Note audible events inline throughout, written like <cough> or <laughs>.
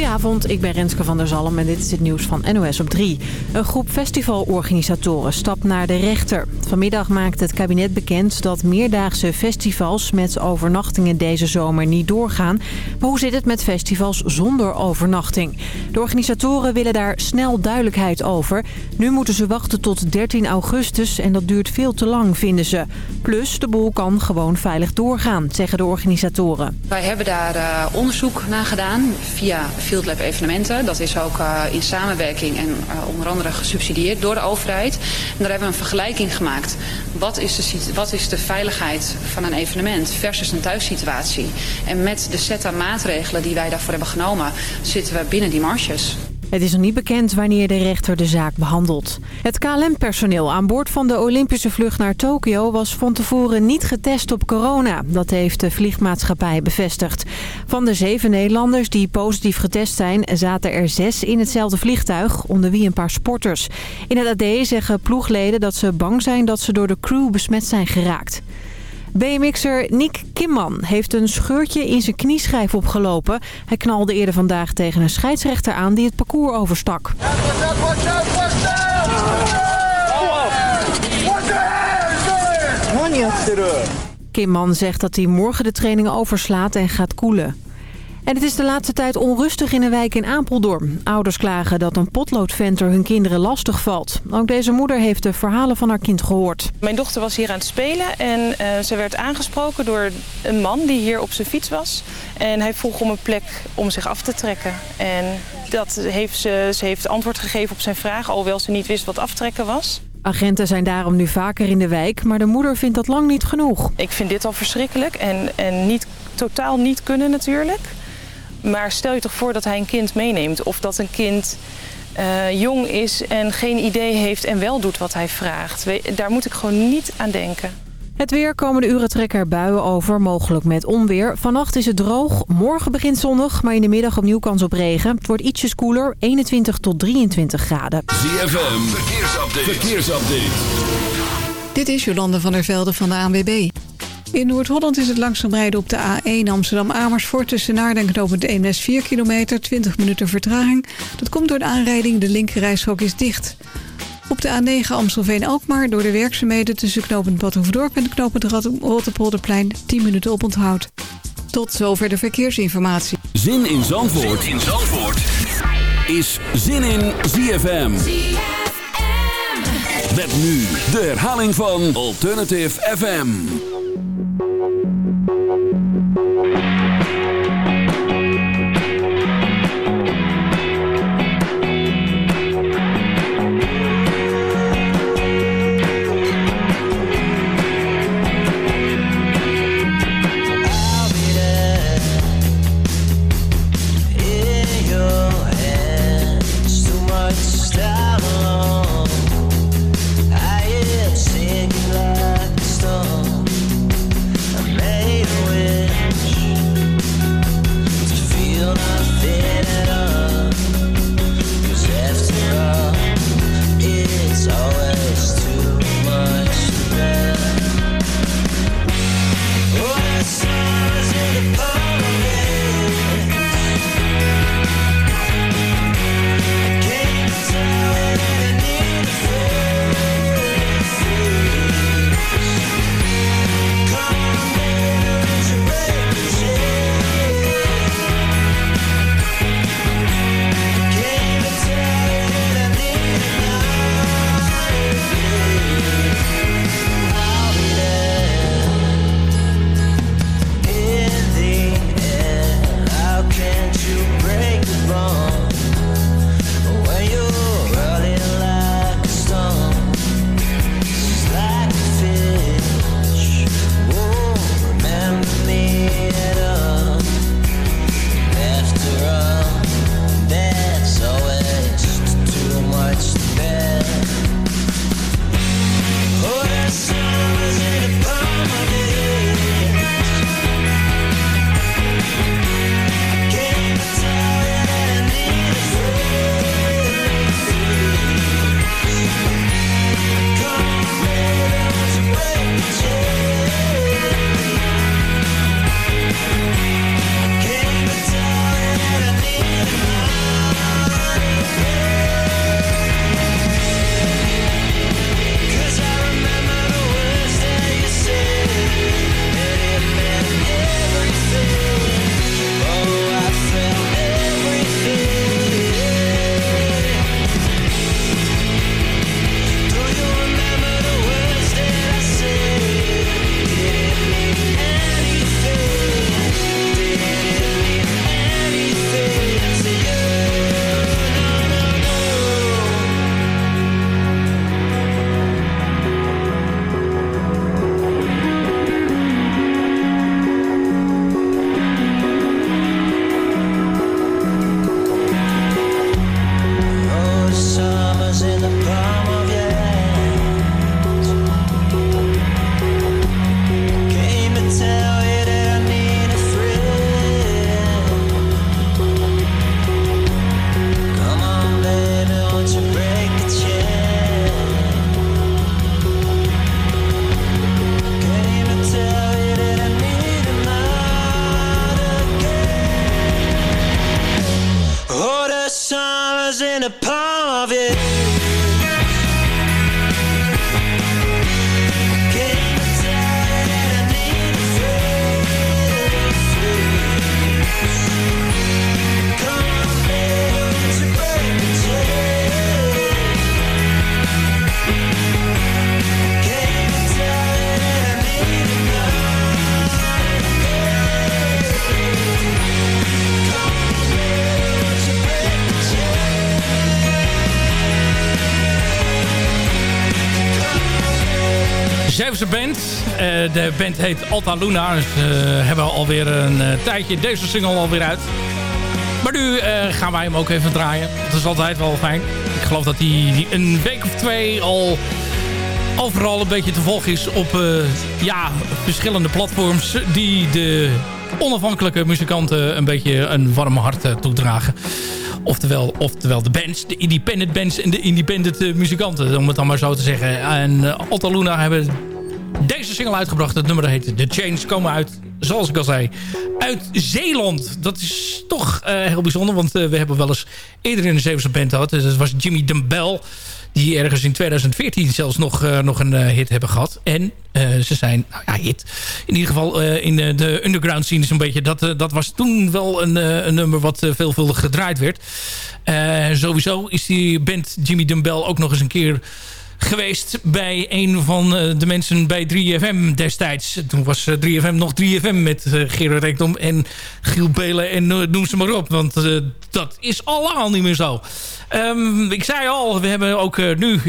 Goedenavond, ik ben Renske van der Zalm en dit is het nieuws van NOS op 3. Een groep festivalorganisatoren stapt naar de rechter. Vanmiddag maakt het kabinet bekend dat meerdaagse festivals met overnachtingen deze zomer niet doorgaan. Maar hoe zit het met festivals zonder overnachting? De organisatoren willen daar snel duidelijkheid over. Nu moeten ze wachten tot 13 augustus en dat duurt veel te lang, vinden ze. Plus, de boel kan gewoon veilig doorgaan, zeggen de organisatoren. Wij hebben daar uh, onderzoek naar gedaan via Field Lab evenementen. Dat is ook uh, in samenwerking en uh, onder andere gesubsidieerd door de overheid. Daar hebben we een vergelijking gemaakt. Wat is, de, wat is de veiligheid van een evenement versus een thuissituatie? En met de set aan maatregelen die wij daarvoor hebben genomen, zitten we binnen die marges. Het is nog niet bekend wanneer de rechter de zaak behandelt. Het KLM-personeel aan boord van de Olympische vlucht naar Tokio... was van tevoren niet getest op corona. Dat heeft de vliegmaatschappij bevestigd. Van de zeven Nederlanders die positief getest zijn... zaten er zes in hetzelfde vliegtuig, onder wie een paar sporters. In het AD zeggen ploegleden dat ze bang zijn... dat ze door de crew besmet zijn geraakt. BMX'er Nick Kimman heeft een scheurtje in zijn knieschijf opgelopen. Hij knalde eerder vandaag tegen een scheidsrechter aan die het parcours overstak. Kimman zegt dat hij morgen de training overslaat en gaat koelen. En het is de laatste tijd onrustig in een wijk in Apeldoorn. Ouders klagen dat een potloodventer hun kinderen lastig valt. Ook deze moeder heeft de verhalen van haar kind gehoord. Mijn dochter was hier aan het spelen en uh, ze werd aangesproken door een man die hier op zijn fiets was. En hij vroeg om een plek om zich af te trekken. En dat heeft ze, ze heeft antwoord gegeven op zijn vraag, alhoewel ze niet wist wat aftrekken was. Agenten zijn daarom nu vaker in de wijk, maar de moeder vindt dat lang niet genoeg. Ik vind dit al verschrikkelijk en, en niet, totaal niet kunnen natuurlijk. Maar stel je toch voor dat hij een kind meeneemt. Of dat een kind uh, jong is en geen idee heeft en wel doet wat hij vraagt. Daar moet ik gewoon niet aan denken. Het weer komende uren trekken er buien over, mogelijk met onweer. Vannacht is het droog, morgen begint zonnig, maar in de middag opnieuw kans op regen. Het wordt ietsjes koeler, 21 tot 23 graden. ZFM, verkeersupdate. verkeersupdate. Dit is Jolande van der Velde van de ANWB. In Noord-Holland is het langzaam rijden op de A1 Amsterdam-Amersfoort... tussen Naarden en knooppunt Eemnes 4 kilometer, 20 minuten vertraging. Dat komt door de aanrijding, de linkerrijstrook is dicht. Op de A9 Amstelveen-Alkmaar door de werkzaamheden... tussen knooppunt Badhoevedorp en knooppunt Rotterpolderplein 10 minuten op onthoud. Tot zover de verkeersinformatie. Zin in Zandvoort, zin in Zandvoort. is Zin in ZFM. ZFM. Met nu de herhaling van Alternative FM. In de band heet Alta Luna. Ze uh, hebben alweer een uh, tijdje deze single alweer uit. Maar nu gaan wij hem ook even draaien. Dat is altijd wel fijn. Ik geloof dat hij een week of twee al overal een beetje te volgen is op ja, verschillende platforms die de onafhankelijke muzikanten een beetje een warm hart toedragen. Oftewel, oftewel de bands, de independent bands en de independent muzikanten, om het dan maar zo te zeggen. En uh, Alta Luna hebben single uitgebracht. Het nummer heet The Change. Komen uit, zoals ik al zei, uit Zeeland. Dat is toch uh, heel bijzonder, want uh, we hebben wel eens eerder in de Zeeuwse band gehad. Dat was Jimmy Dumbell die ergens in 2014 zelfs nog, uh, nog een hit hebben gehad. En ze zijn, nou ja, hit. In ieder geval in de underground scene is een beetje... Dat, dat was toen wel een, een nummer wat veelvuldig gedraaid werd. sowieso is die band Jimmy Dumbell ook nog eens een keer geweest bij een van de mensen bij 3FM destijds. Toen was 3FM nog 3FM met Gerard Rekdom en Giel Belen en noem ze maar op. Want dat is al niet meer zo. Um, ik zei al, we hebben ook nu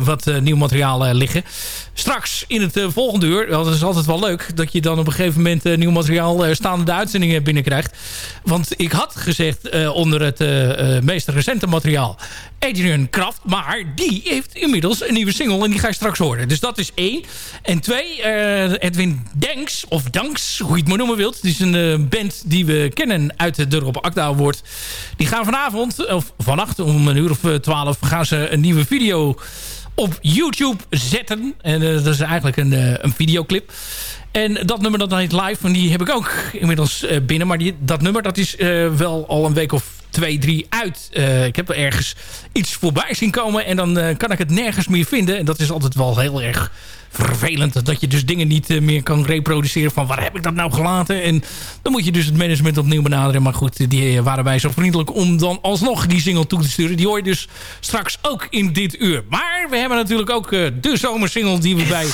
wat nieuw materiaal liggen. Straks in het volgende uur, dat is altijd wel leuk... dat je dan op een gegeven moment nieuw materiaal staande de uitzendingen binnenkrijgt. Want ik had gezegd onder het meest recente materiaal... Adrian Kraft, maar die heeft inmiddels een nieuwe single... en die ga je straks horen. Dus dat is één. En twee, Edwin Danks, of Danks, hoe je het maar noemen wilt. Het is een band die we kennen uit de Rob Akda Award. Die gaan vanavond, of vannacht om een uur of twaalf gaan ze een nieuwe video op YouTube zetten. En uh, dat is eigenlijk een, uh, een videoclip. En dat nummer dat heet live, en die heb ik ook inmiddels uh, binnen. Maar die, dat nummer dat is wel al een week of twee, drie uit. ik heb er ergens iets voorbij zien komen en dan kan ik het nergens meer vinden. En dat is altijd wel heel erg vervelend dat je dus dingen niet eh, meer kan reproduceren van waar heb ik dat nou gelaten. En dan moet je dus het management opnieuw benaderen. Maar goed, die eh, waren wij zo vriendelijk om dan alsnog die single toe te sturen. Die hoor je dus straks ook in dit uur. Maar we hebben natuurlijk ook eh, de zomersingle die we bij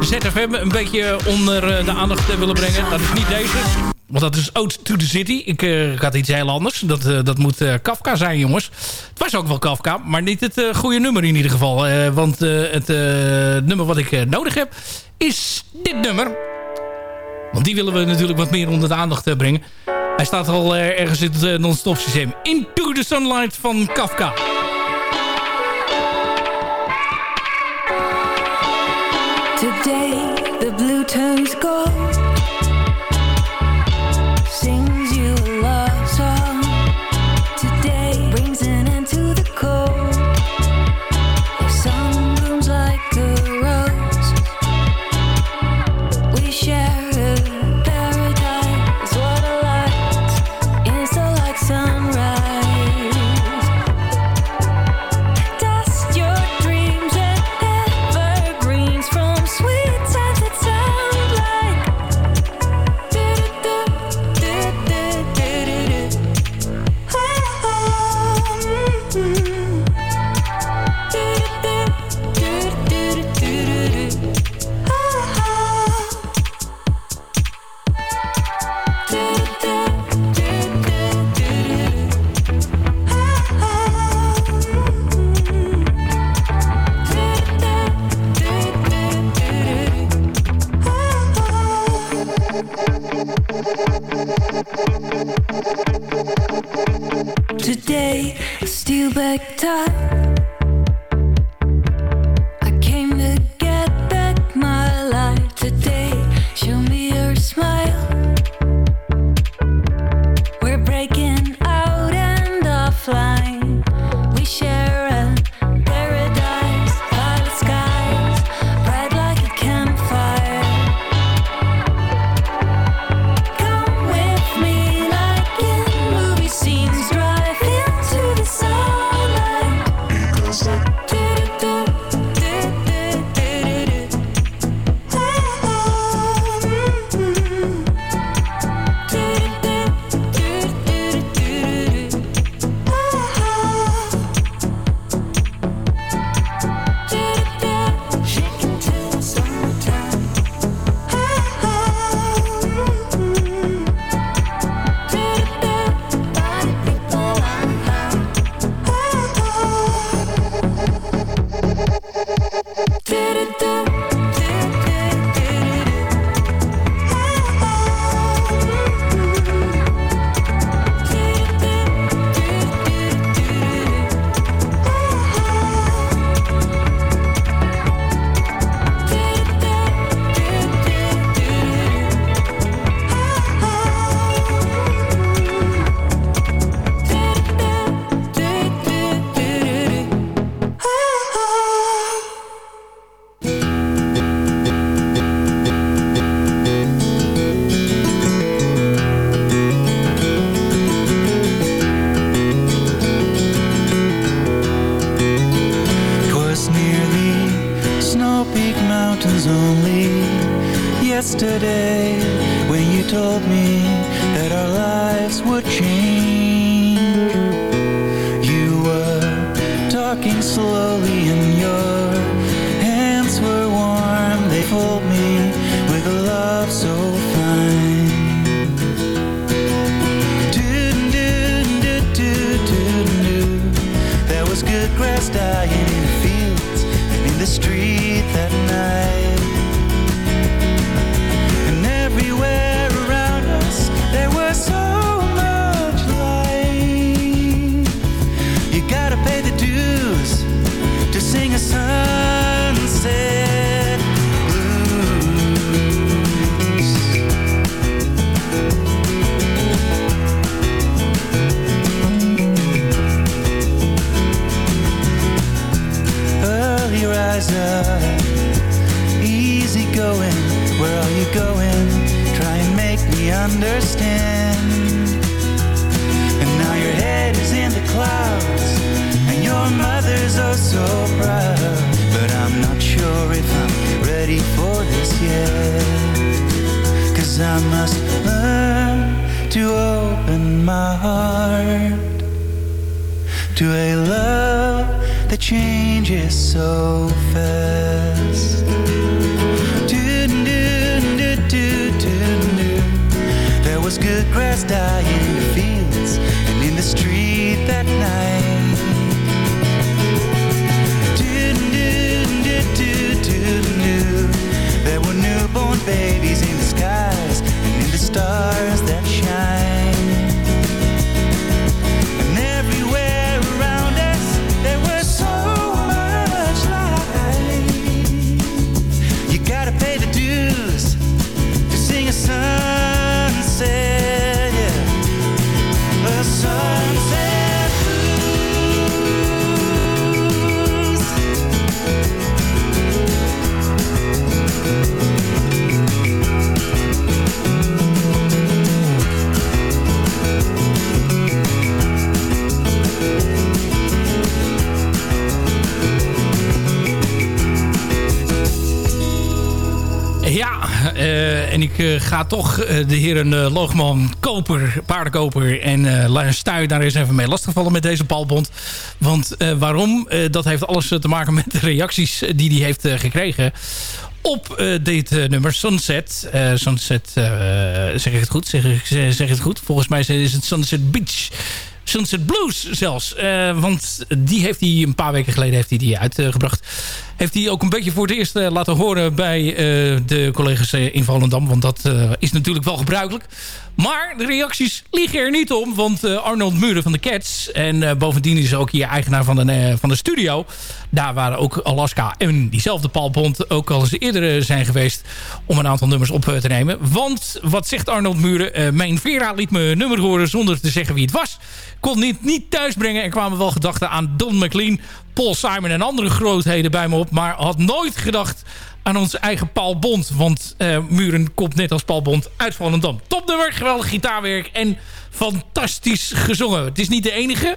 ZFM een beetje onder de aandacht willen brengen. Dat is niet deze. Want dat is Out to the City. Ik, uh, had iets heel anders. Dat, dat moet Kafka zijn, jongens. Het was ook wel Kafka, maar niet het goede nummer in ieder geval. want het nummer wat ik nodig heb is dit nummer. Want die willen we natuurlijk wat meer onder de aandacht brengen. Hij staat al ergens in het non-stop systeem. Into the Sunlight van Kafka. En ik eh, ga toch eh, de heren eh, Loogman, Koper, Paardenkoper en uh, Stuy daar eens even mee lastigvallen met deze palbond. Want eh, waarom? Eh, dat heeft alles te maken met de reacties die hij heeft eh, gekregen op eh, dit eh, nummer Sunset. Eh, Sunset, eh, zeg ik het goed? Zeg ik zeg het goed? Volgens mij is het Sunset Beach. Sunset Blues zelfs. Eh, want die heeft hij een paar weken geleden heeft hij die uitgebracht. Heeft hij ook een beetje voor het eerst eh, laten horen bij eh, de collega's in Volendam. Want dat is natuurlijk wel gebruikelijk. Maar de reacties liegen er niet om. Want eh, Arnold Muren van de Cats. En eh, bovendien is ook hier eigenaar van de, eh, van de studio. Daar waren ook Alaska en diezelfde Paul Bond ook al eens eerder zijn geweest. Om een aantal nummers op te nemen. Want wat zegt Arnold Muren? Mijn Vera liet me nummer horen zonder te zeggen wie het was. Kon niet, niet thuisbrengen. Er kwamen wel gedachten aan Don McLean. Paul Simon en andere grootheden bij me op. Maar had nooit gedacht aan onze eigen Paul Bond. Want eh, Muren komt net als Paul Bond uit Volendam. Topnummer, geweldig gitaarwerk en fantastisch gezongen. Het is niet de enige.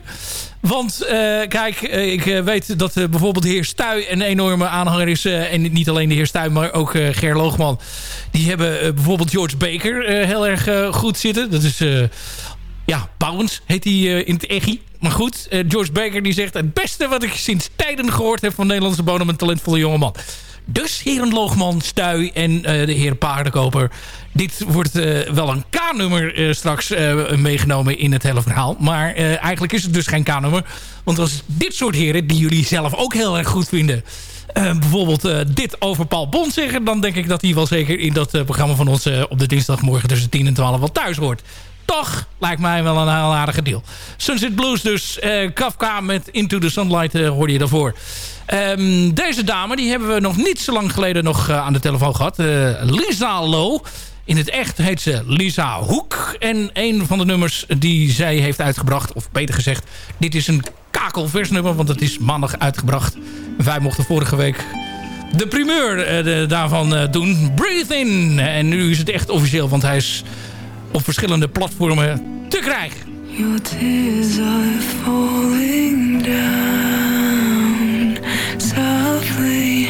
Want eh, kijk, eh, ik weet dat bijvoorbeeld de heer Stuy een enorme aanhanger is. en niet alleen de heer Stuy, maar ook Ger Loogman. Die hebben bijvoorbeeld George Baker heel erg goed zitten. Dat is... ja, Bouwens heet hij in het echi. Maar goed, George Baker die zegt... het beste wat ik sinds tijden gehoord heb van Nederlandse bodem... een talentvolle jongeman. Dus heren Loogman, Stuy en eh, de heer Paardenkoper. Dit wordt eh, wel een K-nummer eh, straks meegenomen in het hele verhaal. Maar eigenlijk is het dus geen K-nummer. Want als dit soort heren, die jullie zelf ook heel erg goed vinden... bijvoorbeeld dit over Paul Bond zeggen... dan denk ik dat hij wel zeker in dat programma van ons... op de dinsdagmorgen tussen 10 en 12 wel thuis hoort toch lijkt mij wel een heel aardige deal. Sunset Blues dus. eh, Kafka met Into the Sunlight eh, hoorde je daarvoor. Ehm, deze dame die hebben we nog niet zo lang geleden nog eh, aan de telefoon gehad. Eh, Lisa Low. In het echt heet ze Lisa Hoek. En een van de nummers die zij heeft uitgebracht... of beter gezegd, dit is een kakelversnummer... want het is maandag uitgebracht. Wij mochten vorige week de primeur daarvan doen. Breathe In. En nu is het echt officieel, want hij is op verschillende platformen te krijgen. Your tears are falling down softly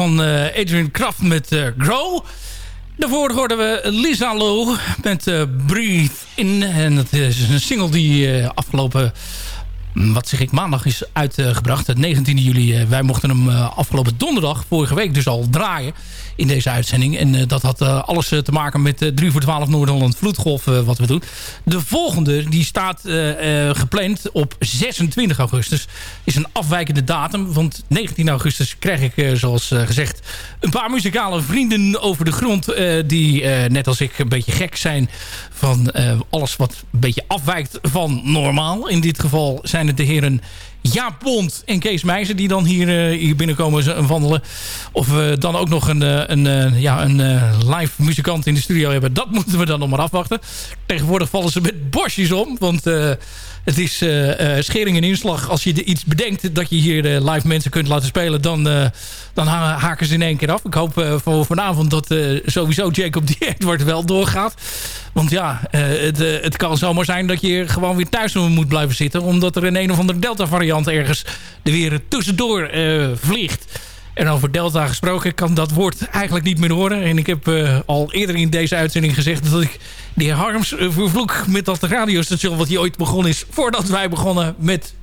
van eh, Adrian Kraft met eh, Grow. Daarvoor hoorden we Lisa Low met eh, Breathe In. En dat is een single die afgelopen... Wat zeg ik, maandag is uitgebracht. Het 19 juli. Eh, wij mochten hem eh, afgelopen donderdag, vorige week dus al draaien in deze uitzending. En eh, dat had alles te maken met eh, 3 voor 12 Noord-Holland Vloedgolf wat we doen. De volgende die staat gepland op 26 augustus. Is een afwijkende datum. Want 19 augustus krijg ik zoals gezegd een paar muzikale vrienden over de grond. die net als ik een beetje gek zijn van alles wat een beetje afwijkt van normaal. In dit geval zijn het de heren Jaap Bond en Kees Meijzer die dan hier, eh, hier binnenkomen wandelen. Of we dan ook nog een, eh, een, eh, ja, een live muzikant in de studio hebben. Dat <laughs> moeten we dan nog maar afwachten. Tegenwoordig vallen ze met bosjes om. Want het is eh, eh, schering en inslag. Als je iets bedenkt dat je hier eh, live mensen kunt laten spelen... dan, dan ha- haken ze in één keer af. Ik hoop voor vanavond dat sowieso Jacob <laughs> die Edward wel doorgaat. Want ja, het, het kan zomaar zijn dat je gewoon weer thuis moet blijven zitten. Omdat er een een of andere Delta variant ergens er weer tussendoor vliegt. En over Delta gesproken kan dat woord eigenlijk niet meer horen. En ik heb eh, al eerder in deze uitzending gezegd... dat ik de heer Harms eh, vervloek met dat radiostation... wat hij ooit begonnen is voordat wij begonnen met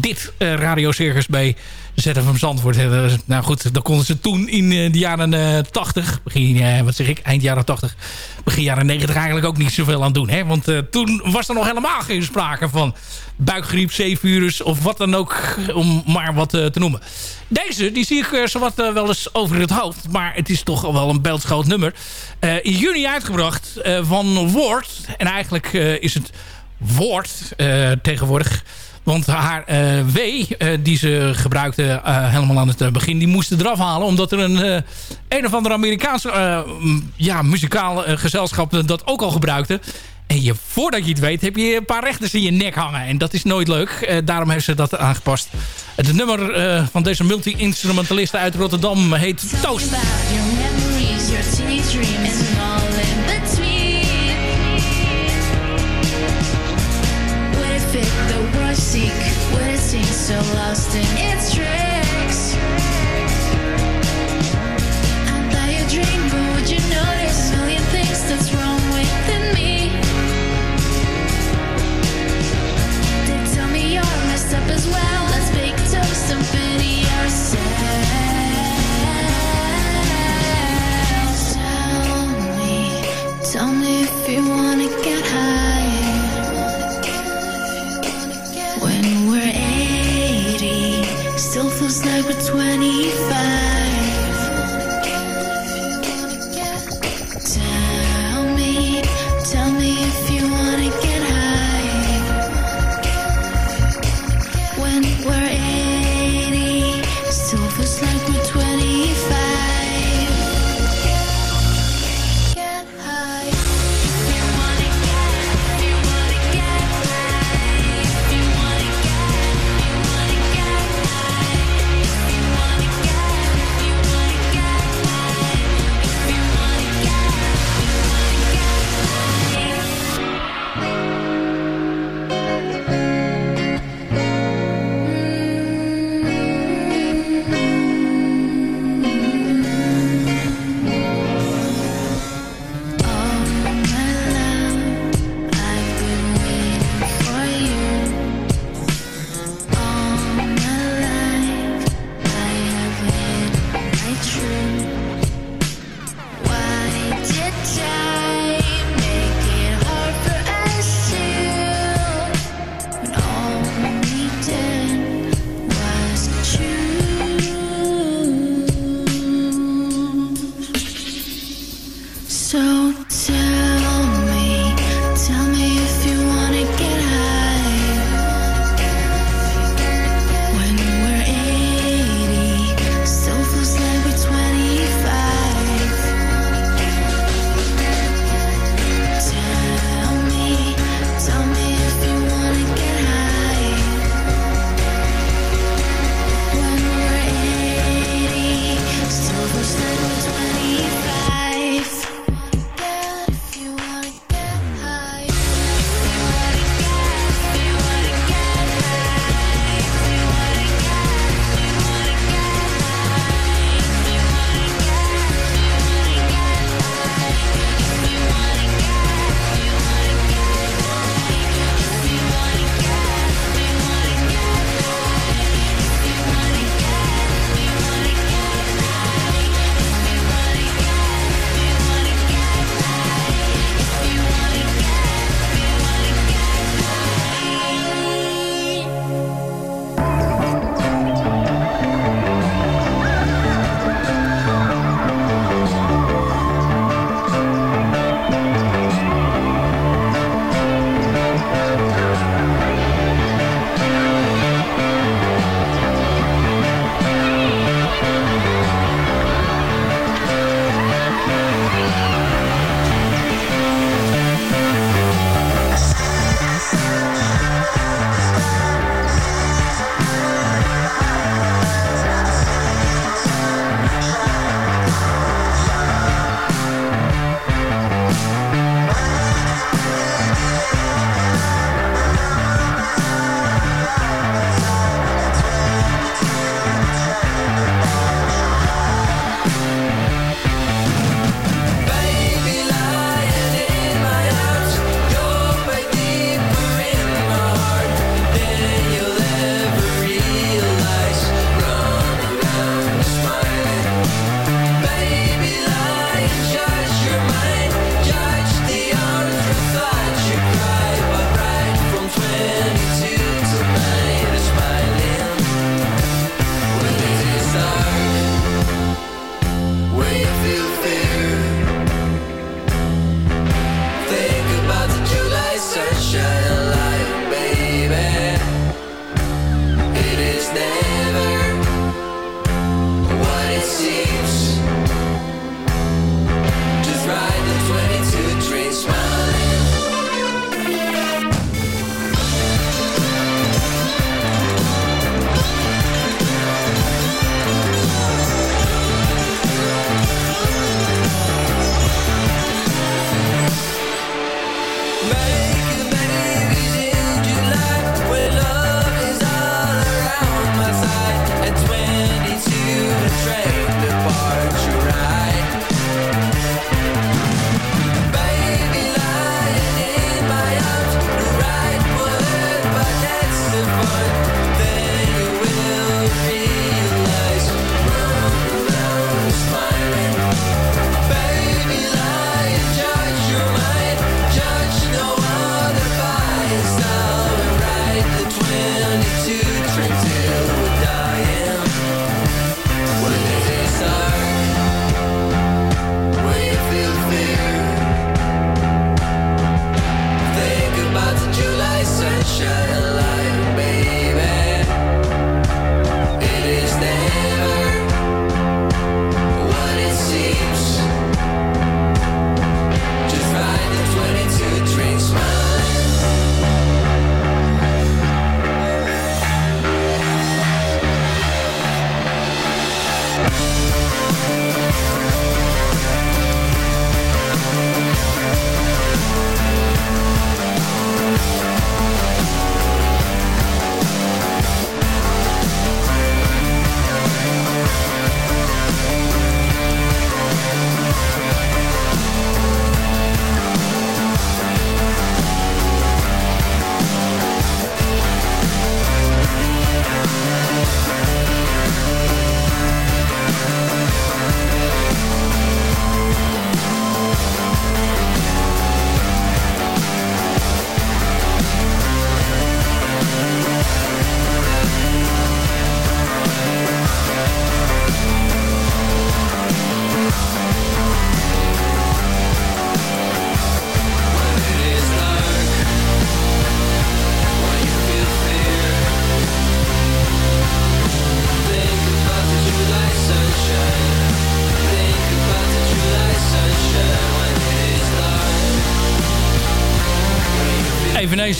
dit eh radiocircus bij ZFM Zandvoort. Eh, nou goed, dat konden ze toen in eh, de jaren eh 80, begin, eh, wat zeg ik, eind jaren 80, begin jaren 90 eigenlijk ook niet zoveel aan doen. Hè? Want eh, toen was er nog helemaal geen sprake van buikgriep, zeevirus of wat dan ook, om maar wat eh, te noemen. Deze, die zie ik eh, zowat eh, wel eens over het hoofd, maar het is toch wel een beeldschoot nummer. Eh, in juni uitgebracht eh, van Woord. En eigenlijk eh, is het Woord eh, tegenwoordig want haar eh, W, eh, die ze gebruikte eh, helemaal aan het begin... die moesten eraf halen. Omdat er een, een of eh, m, ja, muzikaal gezelschap dat ook al gebruikte. En je, voordat je het weet heb je een paar rechters in je nek hangen. En dat is nooit leuk. Daarom heeft ze dat aangepast. Het nummer van deze multi-instrumentalisten uit Rotterdam heet Toast. so lost in its trail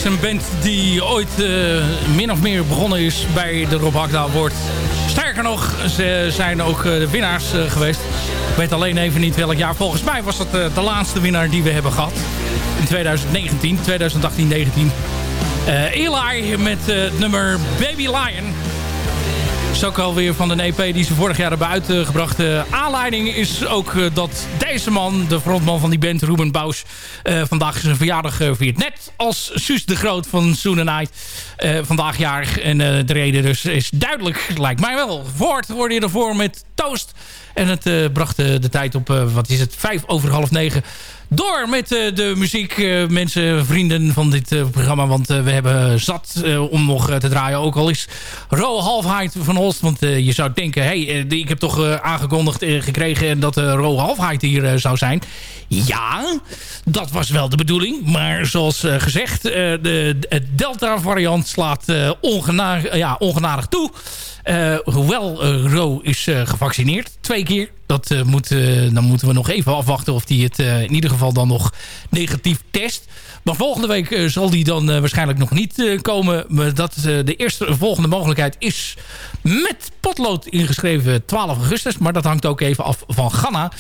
een band die ooit eh, min of meer begonnen is bij de Rob Hakda Award. Sterker nog, ze zijn ook eh, de winnaars eh, geweest. Ik weet alleen even niet welk jaar. Volgens mij was dat de laatste winnaar die we hebben gehad. In 2019, 2018, 19. Eh Eli met het nummer Baby Lion. Is ook alweer van de EP die ze vorig jaar hebben uitgebracht. De aanleiding is ook eh, dat deze man, de frontman van die band, Ruben Bous, eh, vandaag zijn verjaardag eh, viert. Net als Suus de Groot van Soon Night eh, vandaag jarig. En de reden dus is duidelijk, lijkt mij wel. Voort worden je ervoor met Toast. En het bracht de tijd op, wat is het, vijf over half negen door met eh, de muziek, eh, mensen, vrienden van dit eh, programma. Want we hebben zat om nog te draaien. Ook al is Ro Halfheid van Holst. Want je zou denken, hey, ik heb toch aangekondigd gekregen dat Ro Halfheid hier zou zijn. Ja, dat was wel de bedoeling. Maar zoals gezegd, de, de Delta variant slaat ongena ja, ongenadig toe. Eh, hoewel eh, Ro is eh, gevaccineerd. Twee keer. Dat, moet, dan moeten we nog even afwachten of hij het in ieder geval dan nog negatief test. Maar volgende week eh, zal die dan eh, waarschijnlijk nog niet eh, komen. Maar dat, de eerste volgende mogelijkheid is met potlood ingeschreven 12 augustus. Maar dat hangt ook even af van Ghana.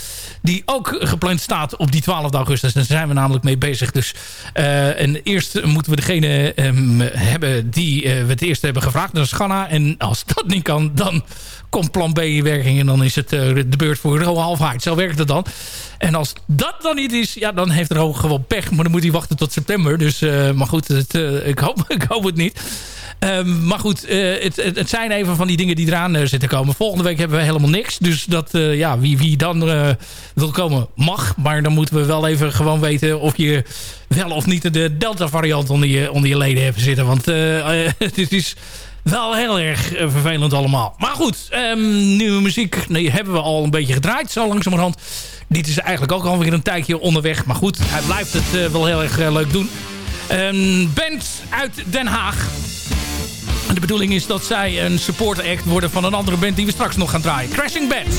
Die ook gepland staat op die 12 augustus. Daar zijn we namelijk mee bezig. Dus, en eerst moeten we degene ehm, hebben die we het eerst hebben gevraagd. Dat is Ghana. En als dat niet kan, dan komt plan B in werking. En dan is het de beurt voor Ro Halfheid. Zo werkt het dan. En als dat dan niet is, ja, dan heeft Ro gewoon pech. Maar dan moet hij wachten tot september. Dus, eh, maar goed, het, eh, ik, hoop, <laughs> ik hoop het niet. Ehm, maar goed, eh, het, het, zijn even van die dingen die eraan zitten komen. Volgende week hebben we helemaal niks. Dus dat, ja, wie, wie dan wil komen, mag. Maar dan moeten we wel even gewoon weten of je wel of niet de Delta variant onder je, onder je leden hebt zitten. Want <laughs> het is wel heel erg eh, vervelend allemaal. Maar goed, ehm, nieuwe muziek nee, hebben we al een beetje gedraaid. Zo langzamerhand. Dit is eigenlijk ook alweer een tijdje onderweg. Maar goed, hij blijft het eh, wel heel erg eh, leuk doen. Een band uit Den Haag. De bedoeling is dat zij een support act worden van een andere band die we straks nog gaan draaien. Crashing Bands.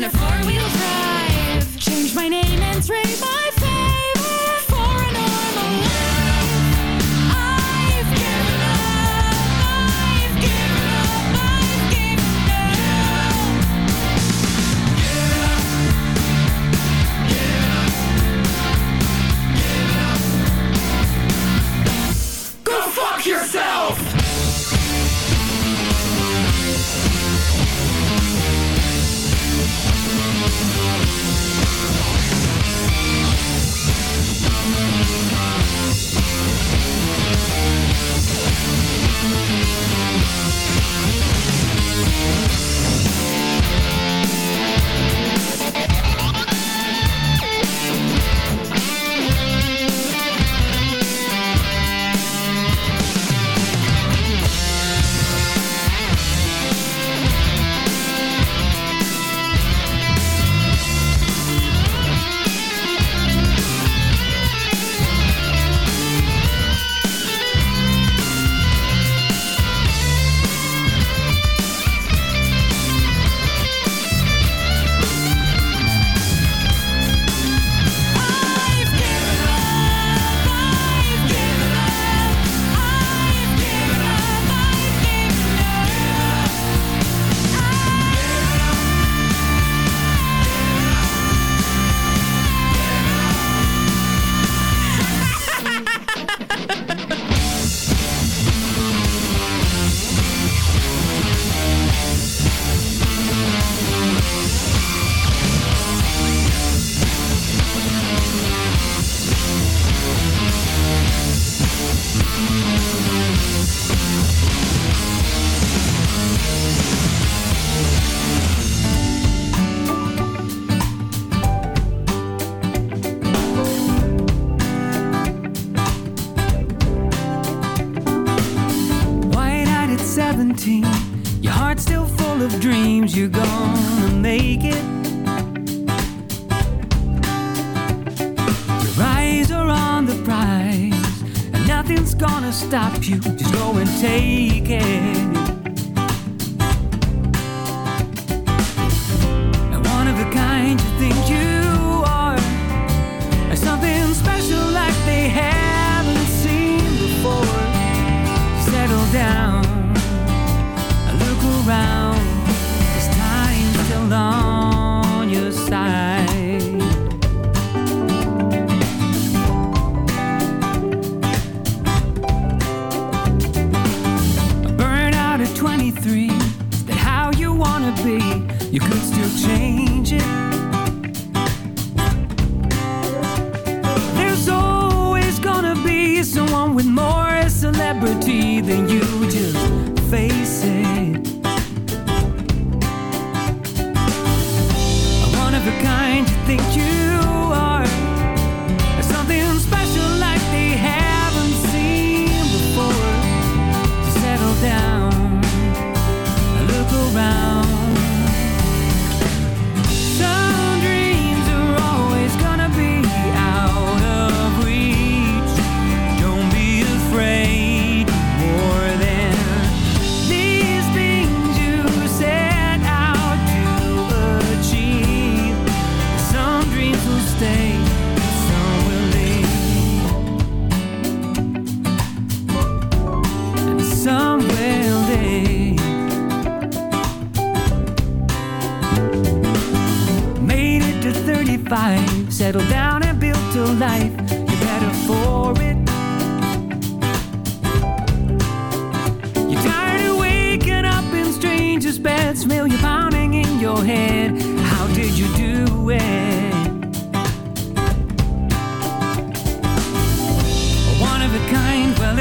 Own a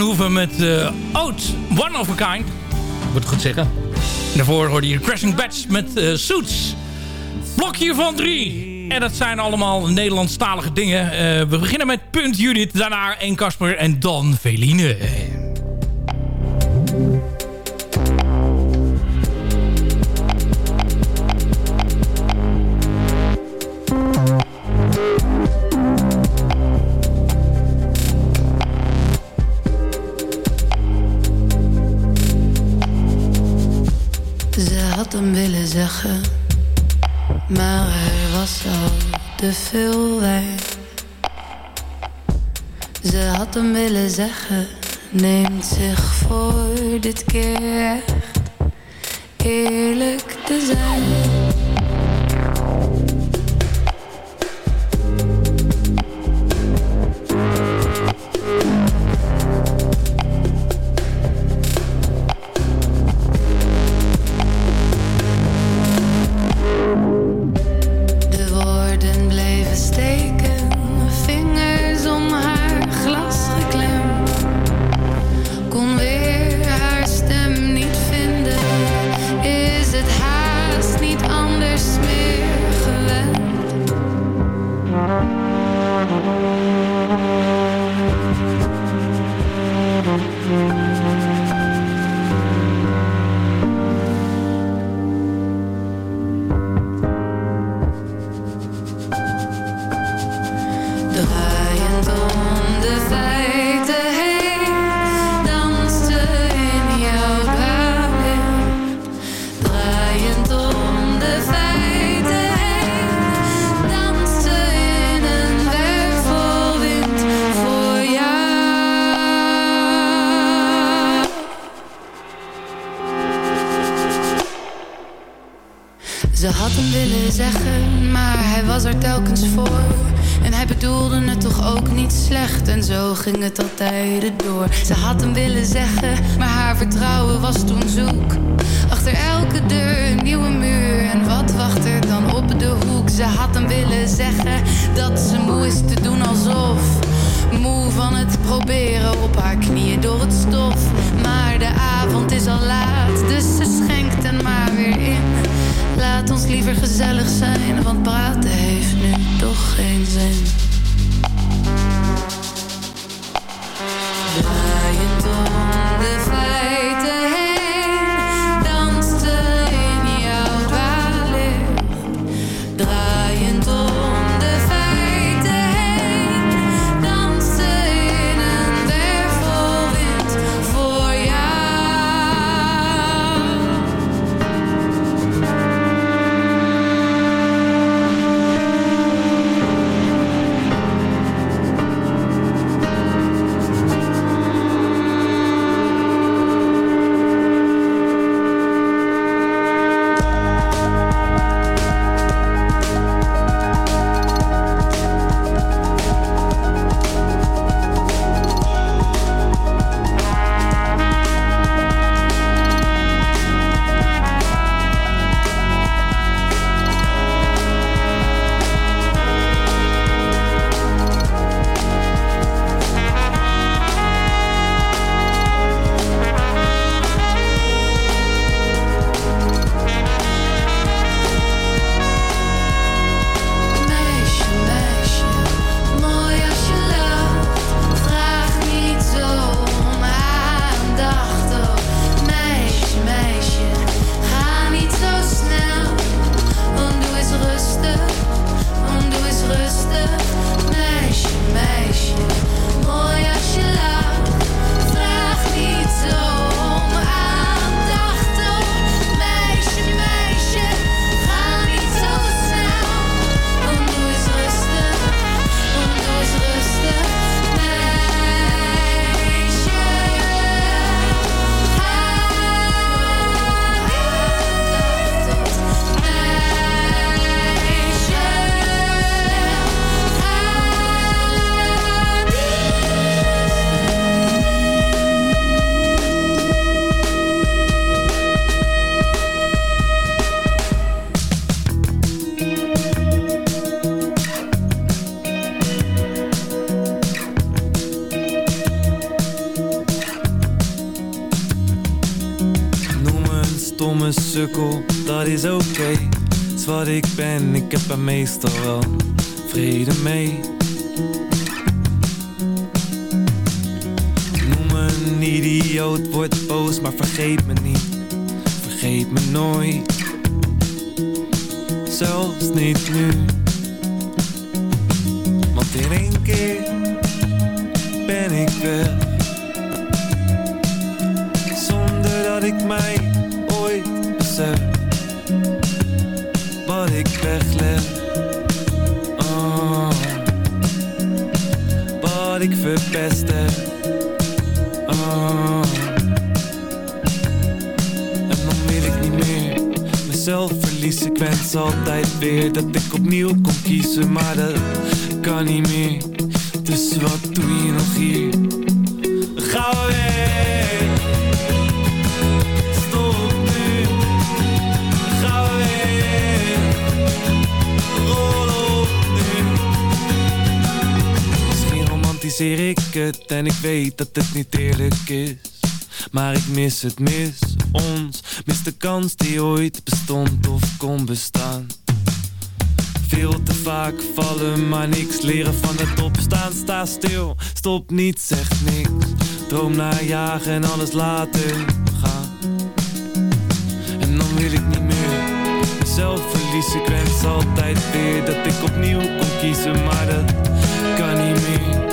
Hoeven met uh, Oud One of a Kind. Moet het goed zeggen. Daarvoor hoorde je Crashing Bats met eh, Suits. Blokje van drie. En dat zijn allemaal Nederlandstalige dingen. Eh, we beginnen met Punt Judith, daarna 1 Casper en dan Veline. had hem willen zeggen, maar er was al te veel wijn. Ze had hem willen zeggen, neemt zich voor dit keer eerlijk te zijn. Ging het altijd door. Ze had hem willen zeggen, maar haar vertrouwen was toen zoek. Achter elke deur een nieuwe muur en wat wacht er dan op de hoek? Ze had hem willen zeggen dat ze moe is te doen alsof. Moe van het proberen op haar knieën door het stof. Maar de avond is al laat, dus ze schenkt er maar weer in. Laat ons liever gezellig zijn, want praten heeft nu toch geen zin. Ik ben, ik heb er meestal wel vrede mee. Noem me een idioot, word boos, maar vergeet me niet. Vergeet me nooit. Zelfs niet nu. Dat ik opnieuw kon kiezen Maar dat kan niet meer Dus wat doe je nog hier? Ga weg Stop nu, ga weg, rol op. Misschien romantiseer ik het en ik weet dat het niet eerlijk is. Maar ik mis het, mis ons, mis de kans die ooit bestond of kon bestaan. Veel te vaak vallen, maar niks leren van het opstaan. Sta stil, stop niet, zeg niks. Droom naar jagen en alles laten gaan. En dan wil ik niet meer mezelf verliezen. Ik wens altijd weer dat ik opnieuw kon kiezen, maar dat kan niet meer.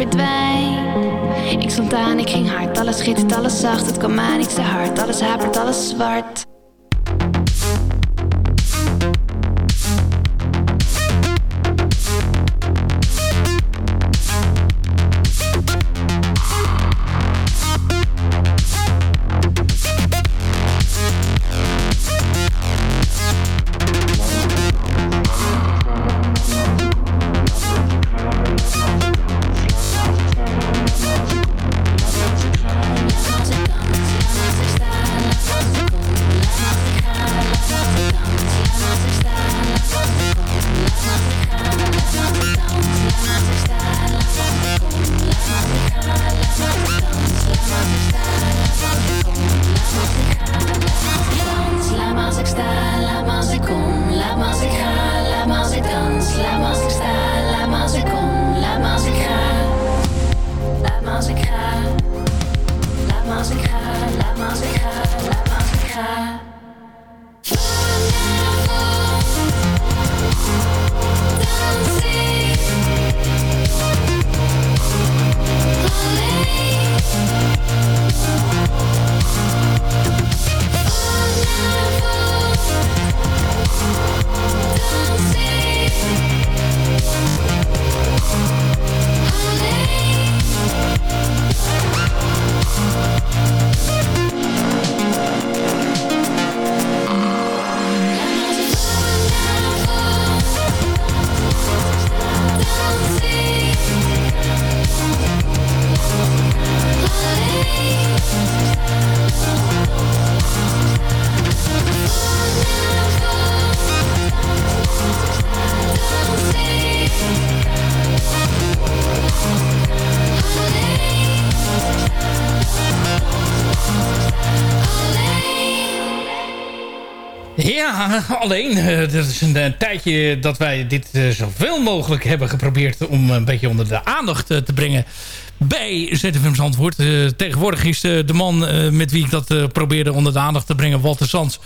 Ik. Ik stond aan, ik ging hard, alles schittert, alles zacht. Het kwam aan, ik te hard, alles hapert, alles zwart. <laughs> Alleen, eh, dat is een, eh, tijdje dat wij dit eh, zoveel mogelijk hebben geprobeerd... om een beetje onder de aandacht eh, te brengen bij ZFM Zandvoort. Eh, tegenwoordig is eh, de man eh, met wie ik dat eh, probeerde onder de aandacht te brengen... Walter Sands,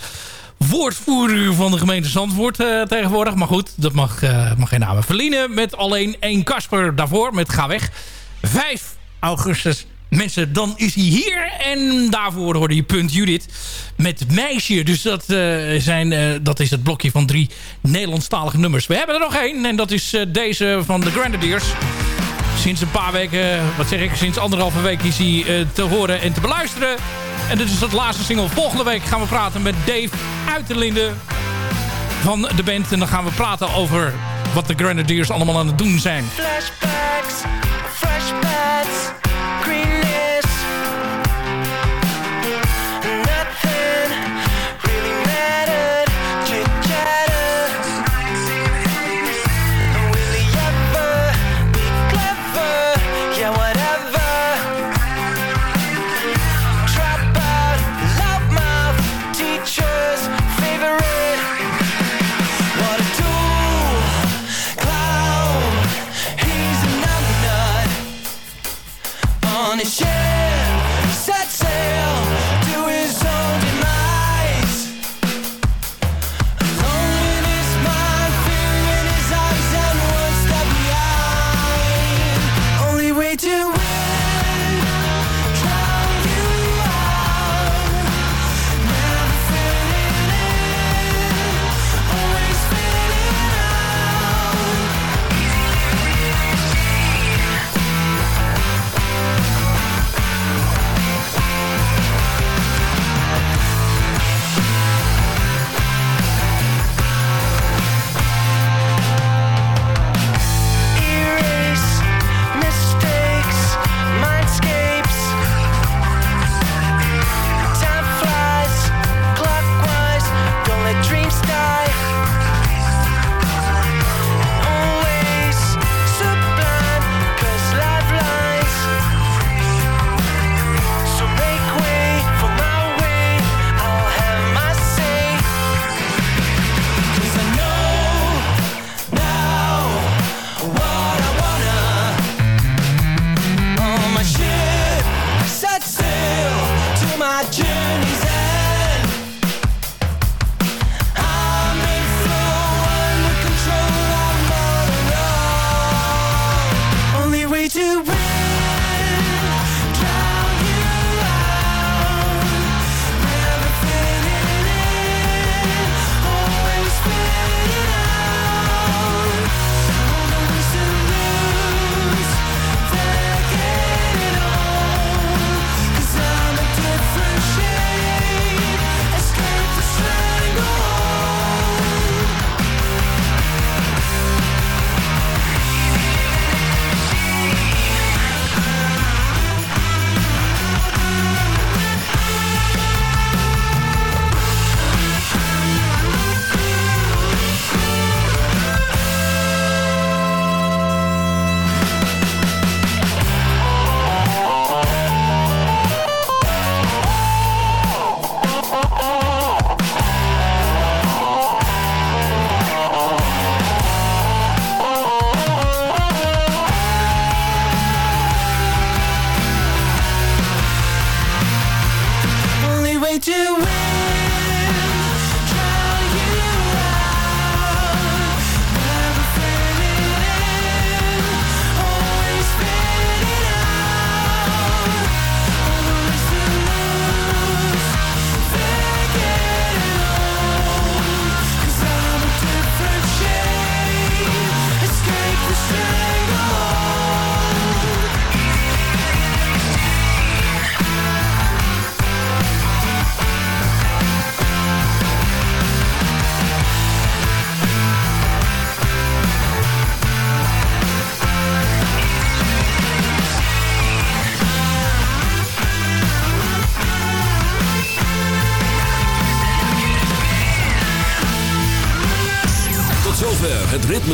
woordvoerder van de gemeente Zandvoort eh, tegenwoordig. Maar goed, dat mag, eh, mag geen namen verliezen. Met alleen één Kasper daarvoor, met Ga Weg. 5 augustus Mensen, dan is hij hier. En daarvoor hoorde je Punt Judith met Meisje. Dus dat, eh, zijn, eh, dat is het blokje van drie Nederlandstalige nummers. We hebben er nog één. En dat is eh, deze van de Grenadiers. Sinds een paar weken, wat zeg ik, sinds anderhalve week is hij te horen en te beluisteren. En dit is het laatste single. Volgende week gaan we praten met Dave Uiterlinde van de band. En dan gaan we praten over wat de Grenadiers allemaal aan het doen zijn. Flashbacks, fresh pads, greenness.